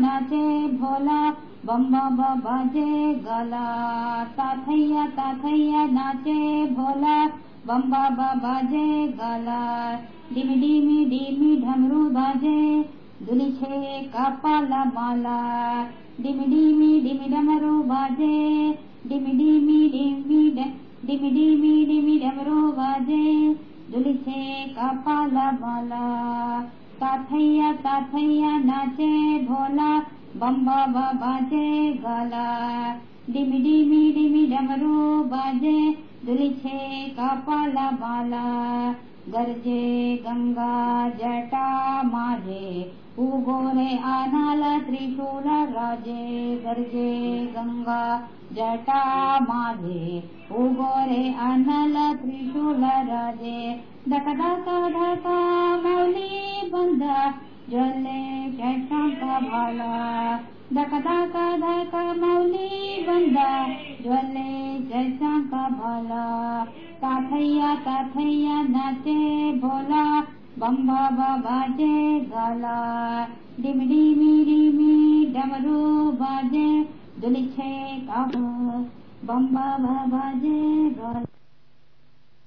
नाचे भोला बम्बा बाजे गला। ताथैया ताथैया नाचे भोला बम्बा बाजे गला। डिमी डिमी डिमी ढमरू बाजे दुली छे कपाला माला। डिमी डिमी डिमी डमरू बाजे डिमी डिमी डिमी डिमी डिमी डिमी डमरू बाजे दुली छे कपाला माला नाचे भोला बम्बा बाजे गला। डिमी डिमी डिमी डमरू गरजे गंगा जटा माझे उगोरे आनाल त्रिशूल राजे। गरजे गंगा जटा माझे उगोरे आनाल त्रिशूल राजे। धक धक भाला धक धक धक मौली बंद ज्वले शशांक भाला ताथैया नाचे भोला बम्बा बाजे गाला। डिम बाजे दुलिछे काबू बम्बा बाजे गाला